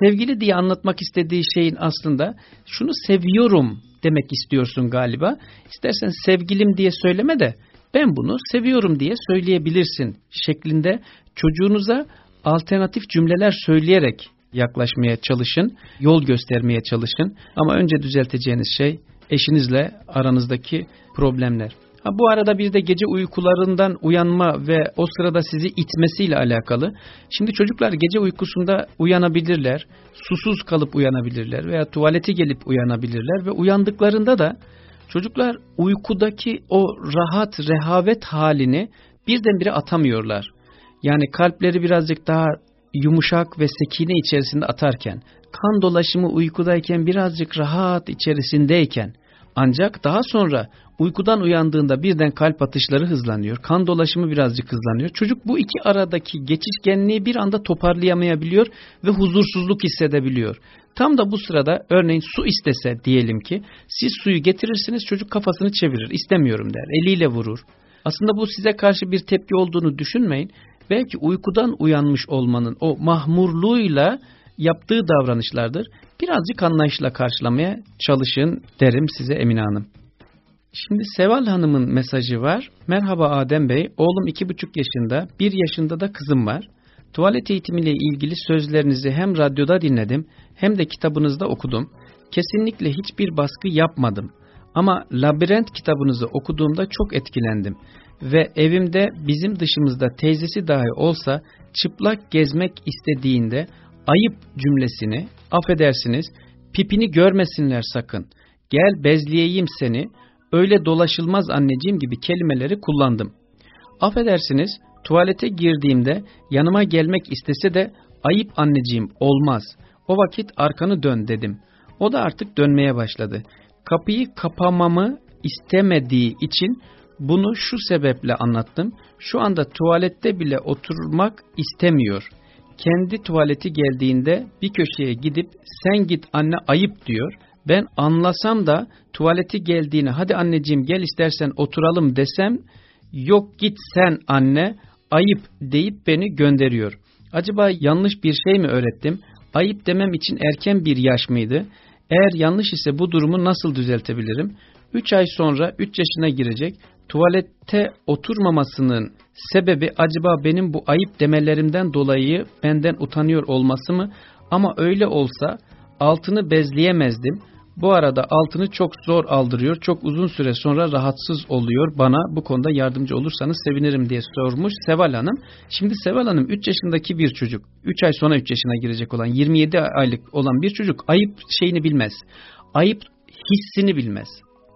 sevgili diye anlatmak istediği şeyin aslında şunu seviyorum demek istiyorsun galiba. İstersen sevgilim diye söyleme de ben bunu seviyorum diye söyleyebilirsin şeklinde çocuğunuza alternatif cümleler söyleyerek yaklaşmaya çalışın, yol göstermeye çalışın. Ama önce düzelteceğiniz şey eşinizle aranızdaki problemler. Ha, bu arada bir de gece uykularından uyanma ve o sırada sizi itmesiyle alakalı. Şimdi çocuklar gece uykusunda uyanabilirler, susuz kalıp uyanabilirler veya tuvaleti gelip uyanabilirler ve uyandıklarında da çocuklar uykudaki o rahat, rehavet halini birdenbire atamıyorlar. Yani kalpleri birazcık daha yumuşak ve sekine içerisinde atarken, kan dolaşımı uykudayken birazcık rahat içerisindeyken, ancak daha sonra uykudan uyandığında birden kalp atışları hızlanıyor, kan dolaşımı birazcık hızlanıyor. Çocuk bu iki aradaki geçişkenliği bir anda toparlayamayabiliyor ve huzursuzluk hissedebiliyor. Tam da bu sırada örneğin su istese diyelim ki siz suyu getirirsiniz çocuk kafasını çevirir istemiyorum der eliyle vurur. Aslında bu size karşı bir tepki olduğunu düşünmeyin belki uykudan uyanmış olmanın o mahmurluğuyla yaptığı davranışlardır. Birazcık anlayışla karşılamaya çalışın derim size Emine Hanım. Şimdi Seval Hanım'ın mesajı var. Merhaba Adem Bey, oğlum iki buçuk yaşında, bir yaşında da kızım var. Tuvalet eğitimiyle ilgili sözlerinizi hem radyoda dinledim hem de kitabınızda okudum. Kesinlikle hiçbir baskı yapmadım. Ama Labirent kitabınızı okuduğumda çok etkilendim ve evimde bizim dışımızda teyzesi dahi olsa çıplak gezmek istediğinde ayıp cümlesini affedersiniz pipini görmesinler sakın. Gel bezleyeyim seni öyle dolaşılmaz anneciğim gibi kelimeleri kullandım. Affedersiniz tuvalete girdiğimde yanıma gelmek istese de ayıp anneciğim olmaz. O vakit arkanı dön dedim. O da artık dönmeye başladı. Kapıyı kapamamı istemediği için bunu şu sebeple anlattım. Şu anda tuvalette bile oturmak istemiyor. Kendi tuvaleti geldiğinde bir köşeye gidip sen git anne ayıp diyor. Ben anlasam da tuvaleti geldiğini hadi anneciğim gel istersen oturalım desem yok git sen anne ayıp deyip beni gönderiyor. Acaba yanlış bir şey mi öğrettim? Ayıp demem için erken bir yaş mıydı? Eğer yanlış ise bu durumu nasıl düzeltebilirim? 3 ay sonra 3 yaşına girecek. Tuvalette oturmamasının sebebi acaba benim bu ayıp demelerimden dolayı benden utanıyor olması mı? Ama öyle olsa altını bezleyemezdim. Bu arada altını çok zor aldırıyor. Çok uzun süre sonra rahatsız oluyor. Bana bu konuda yardımcı olursanız sevinirim diye sormuş Seval Hanım. Şimdi Seval Hanım 3 yaşındaki bir çocuk. 3 ay sonra 3 yaşına girecek olan 27 aylık olan bir çocuk ayıp şeyini bilmez. Ayıp hissini bilmez.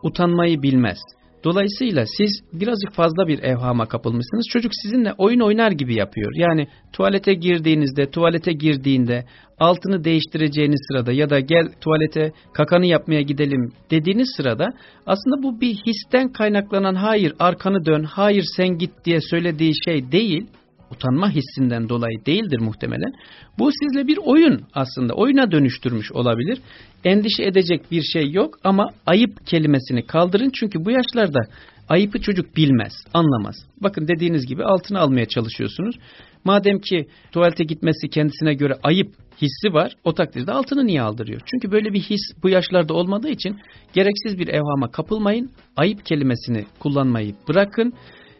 Utanmayı bilmez. Dolayısıyla siz birazcık fazla bir evhama kapılmışsınız. Çocuk sizinle oyun oynar gibi yapıyor. Yani tuvalete girdiğinizde, tuvalete girdiğinde altını değiştireceğiniz sırada ya da gel tuvalete kakanı yapmaya gidelim dediğiniz sırada aslında bu bir histen kaynaklanan hayır arkanı dön, hayır sen git diye söylediği şey değil utanma hissinden dolayı değildir muhtemelen. Bu sizle bir oyun aslında. Oyuna dönüştürmüş olabilir. Endişe edecek bir şey yok ama ayıp kelimesini kaldırın. Çünkü bu yaşlarda ayıpı çocuk bilmez, anlamaz. Bakın dediğiniz gibi altına almaya çalışıyorsunuz. Madem ki tuvalete gitmesi kendisine göre ayıp hissi var, o takdirde altını niye aldırıyor? Çünkü böyle bir his bu yaşlarda olmadığı için gereksiz bir evhama kapılmayın. Ayıp kelimesini kullanmayı bırakın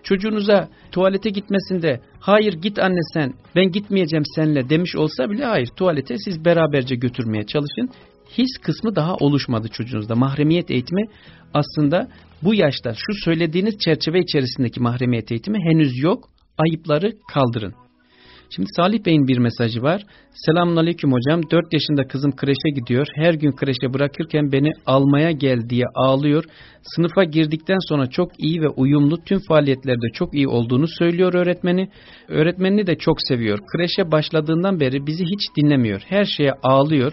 çocuğunuza tuvalete gitmesinde hayır git anne sen ben gitmeyeceğim senle demiş olsa bile hayır tuvalete siz beraberce götürmeye çalışın. His kısmı daha oluşmadı çocuğunuzda. Mahremiyet eğitimi aslında bu yaşta şu söylediğiniz çerçeve içerisindeki mahremiyet eğitimi henüz yok. Ayıpları kaldırın. Şimdi Salih Bey'in bir mesajı var. Selamun Aleyküm hocam. 4 yaşında kızım kreşe gidiyor. Her gün kreşe bırakırken beni almaya gel diye ağlıyor. Sınıfa girdikten sonra çok iyi ve uyumlu tüm faaliyetlerde çok iyi olduğunu söylüyor öğretmeni. Öğretmenini de çok seviyor. Kreşe başladığından beri bizi hiç dinlemiyor. Her şeye ağlıyor.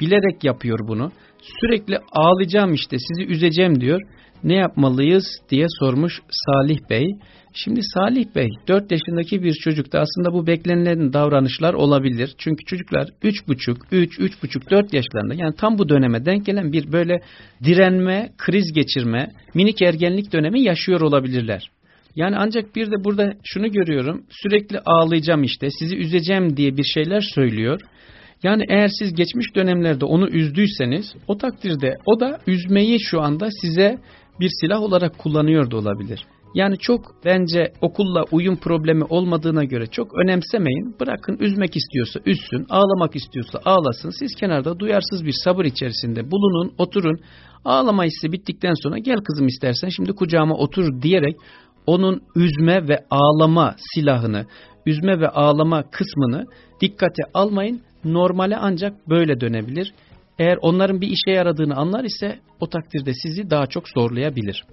Bilerek yapıyor bunu. Sürekli ağlayacağım işte sizi üzeceğim diyor. Ne yapmalıyız diye sormuş Salih Bey. Şimdi Salih Bey 4 yaşındaki bir çocukta aslında bu beklenilen davranışlar olabilir. Çünkü çocuklar 3,5, 3, 3,5, 4 yaşlarında yani tam bu döneme denk gelen bir böyle direnme, kriz geçirme, minik ergenlik dönemi yaşıyor olabilirler. Yani ancak bir de burada şunu görüyorum sürekli ağlayacağım işte sizi üzeceğim diye bir şeyler söylüyor. Yani eğer siz geçmiş dönemlerde onu üzdüyseniz o takdirde o da üzmeyi şu anda size bir silah olarak kullanıyor da olabilir. Yani çok bence okulla uyum problemi olmadığına göre çok önemsemeyin. Bırakın üzmek istiyorsa üzsün, ağlamak istiyorsa ağlasın. Siz kenarda duyarsız bir sabır içerisinde bulunun, oturun. Ağlama hissi bittikten sonra gel kızım istersen şimdi kucağıma otur diyerek onun üzme ve ağlama silahını, üzme ve ağlama kısmını dikkate almayın. Normale ancak böyle dönebilir. Eğer onların bir işe yaradığını anlar ise o takdirde sizi daha çok zorlayabilir.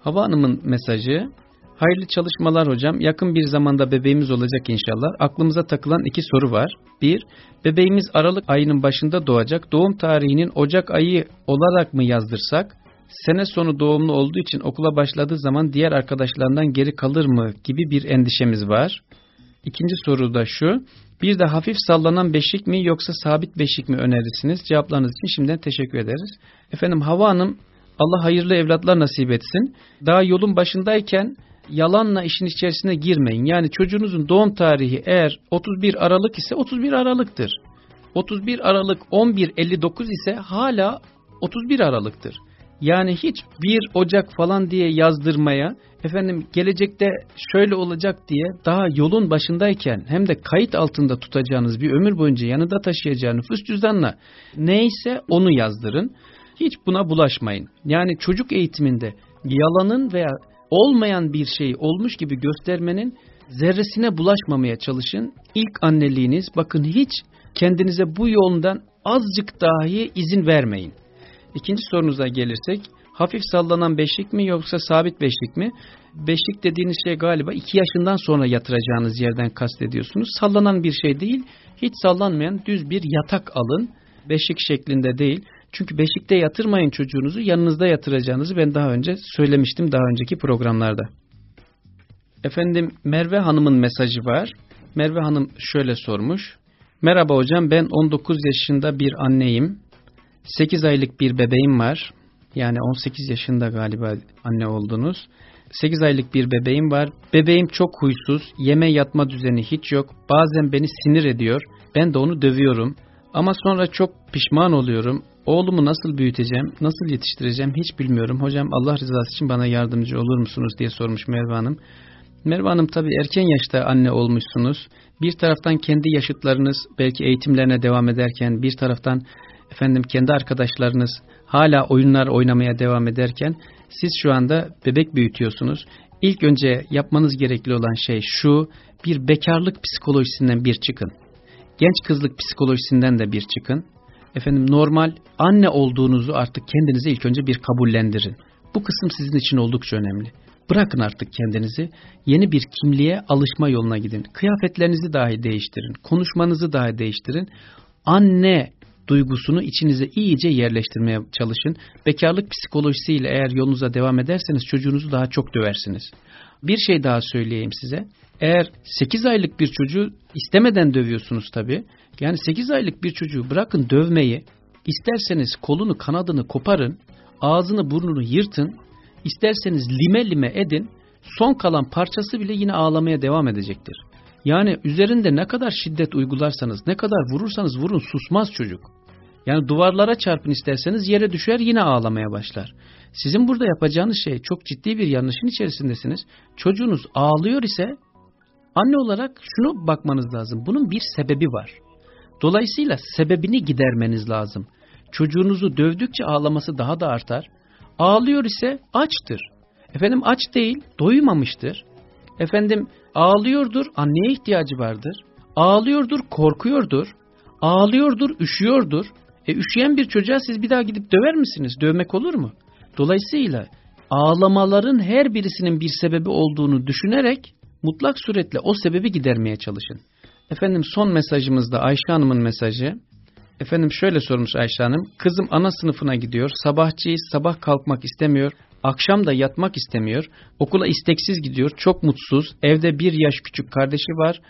Hava Hanım'ın mesajı, hayırlı çalışmalar hocam, yakın bir zamanda bebeğimiz olacak inşallah. Aklımıza takılan iki soru var. Bir, bebeğimiz Aralık ayının başında doğacak, doğum tarihinin Ocak ayı olarak mı yazdırsak? Sene sonu doğumlu olduğu için okula başladığı zaman diğer arkadaşlarından geri kalır mı gibi bir endişemiz var. İkinci soru da şu, bir de hafif sallanan beşik mi yoksa sabit beşik mi önerirsiniz? Cevaplarınız için şimdiden teşekkür ederiz. Efendim Hava Hanım Allah hayırlı evlatlar nasip etsin. Daha yolun başındayken yalanla işin içerisine girmeyin. Yani çocuğunuzun doğum tarihi eğer 31 Aralık ise 31 Aralık'tır. 31 Aralık 11.59 ise hala 31 Aralık'tır. Yani hiç 1 Ocak falan diye yazdırmaya, efendim gelecekte şöyle olacak diye daha yolun başındayken hem de kayıt altında tutacağınız bir ömür boyunca yanında taşıyacağınız nüfus cüzdanına neyse onu yazdırın. Hiç buna bulaşmayın. Yani çocuk eğitiminde yalanın veya olmayan bir şey olmuş gibi göstermenin zerresine bulaşmamaya çalışın. İlk anneliğiniz bakın hiç kendinize bu yoldan azıcık dahi izin vermeyin. İkinci sorunuza gelirsek hafif sallanan beşlik mi yoksa sabit beşlik mi? Beşlik dediğiniz şey galiba iki yaşından sonra yatıracağınız yerden kastediyorsunuz. Sallanan bir şey değil, hiç sallanmayan düz bir yatak alın. Beşlik şeklinde değil. Çünkü beşikte yatırmayın çocuğunuzu, yanınızda yatıracağınızı ben daha önce söylemiştim daha önceki programlarda. Efendim Merve Hanım'ın mesajı var. Merve Hanım şöyle sormuş. Merhaba hocam ben 19 yaşında bir anneyim. 8 aylık bir bebeğim var. Yani 18 yaşında galiba anne oldunuz. 8 aylık bir bebeğim var. Bebeğim çok huysuz. Yeme yatma düzeni hiç yok. Bazen beni sinir ediyor. Ben de onu dövüyorum. Ama sonra çok pişman oluyorum. Oğlumu nasıl büyüteceğim, nasıl yetiştireceğim hiç bilmiyorum. Hocam Allah rızası için bana yardımcı olur musunuz diye sormuş Merve Hanım. Merve Hanım tabii erken yaşta anne olmuşsunuz. Bir taraftan kendi yaşıtlarınız belki eğitimlerine devam ederken bir taraftan efendim kendi arkadaşlarınız hala oyunlar oynamaya devam ederken siz şu anda bebek büyütüyorsunuz. İlk önce yapmanız gerekli olan şey şu, bir bekarlık psikolojisinden bir çıkın. Genç kızlık psikolojisinden de bir çıkın. Efendim normal anne olduğunuzu artık kendinize ilk önce bir kabullendirin. Bu kısım sizin için oldukça önemli. Bırakın artık kendinizi, yeni bir kimliğe alışma yoluna gidin. Kıyafetlerinizi dahi değiştirin, konuşmanızı dahi değiştirin. Anne duygusunu içinize iyice yerleştirmeye çalışın. Bekarlık psikolojisiyle eğer yolunuza devam ederseniz çocuğunuzu daha çok döversiniz. Bir şey daha söyleyeyim size. Eğer 8 aylık bir çocuğu istemeden dövüyorsunuz tabii. Yani 8 aylık bir çocuğu bırakın dövmeyi. İsterseniz kolunu kanadını koparın, ağzını burnunu yırtın, isterseniz lime lime edin, son kalan parçası bile yine ağlamaya devam edecektir. Yani üzerinde ne kadar şiddet uygularsanız, ne kadar vurursanız vurun susmaz çocuk. Yani duvarlara çarpın isterseniz yere düşer yine ağlamaya başlar. Sizin burada yapacağınız şey çok ciddi bir yanlışın içerisindesiniz. Çocuğunuz ağlıyor ise anne olarak şunu bakmanız lazım. Bunun bir sebebi var. Dolayısıyla sebebini gidermeniz lazım. Çocuğunuzu dövdükçe ağlaması daha da artar. Ağlıyor ise açtır. Efendim aç değil, doymamıştır. Efendim ağlıyordur, anneye ihtiyacı vardır. Ağlıyordur, korkuyordur. Ağlıyordur, üşüyordur. E üşüyen bir çocuğa siz bir daha gidip döver misiniz? Dövmek olur mu? Dolayısıyla ağlamaların her birisinin bir sebebi olduğunu düşünerek mutlak suretle o sebebi gidermeye çalışın. Efendim son mesajımızda Ayşe Hanım'ın mesajı. Efendim şöyle sormuş Ayşe Hanım. Kızım ana sınıfına gidiyor. Sabahçıyız, sabah kalkmak istemiyor. Akşam da yatmak istemiyor. Okula isteksiz gidiyor. Çok mutsuz. Evde bir yaş küçük kardeşi var.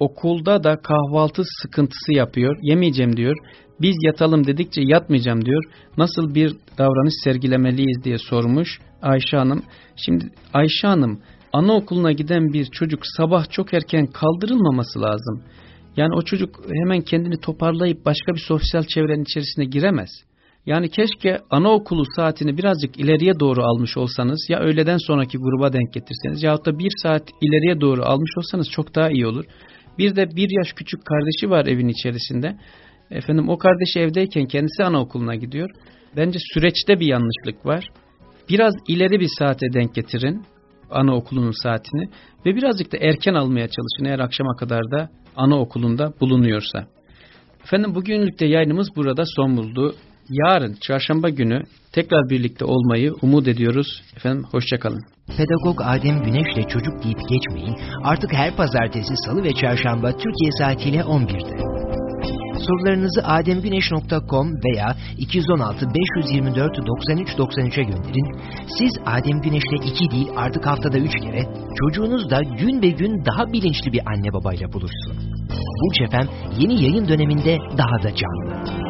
Okulda da kahvaltı sıkıntısı yapıyor. Yemeyeceğim diyor. Biz yatalım dedikçe yatmayacağım diyor. Nasıl bir davranış sergilemeliyiz diye sormuş Ayşe Hanım. Şimdi Ayşe Hanım anaokuluna giden bir çocuk sabah çok erken kaldırılmaması lazım. Yani o çocuk hemen kendini toparlayıp başka bir sosyal çevrenin içerisine giremez. Yani keşke anaokulu saatini birazcık ileriye doğru almış olsanız ya öğleden sonraki gruba denk getirseniz yahut da bir saat ileriye doğru almış olsanız çok daha iyi olur. Bir de bir yaş küçük kardeşi var evin içerisinde. Efendim o kardeşi evdeyken kendisi anaokuluna gidiyor. Bence süreçte bir yanlışlık var. Biraz ileri bir saate denk getirin anaokulunun saatini ve birazcık da erken almaya çalışın eğer akşama kadar da anaokulunda bulunuyorsa. Efendim bugünlük de yayınımız burada son buldu. Yarın çarşamba günü tekrar birlikte olmayı umut ediyoruz. Efendim hoşçakalın. Pedagog Adem Güneş'le çocuk deyip geçmeyin. Artık her pazartesi, salı ve çarşamba Türkiye saatiyle 11'de. Sorularınızı ademgüneş.com veya 216 524 93 93'e gönderin. Siz Adem Güneş'le iki değil artık haftada üç kere çocuğunuz da gün be gün daha bilinçli bir anne babayla buluşsun. Burç Efem yeni yayın döneminde daha da canlı.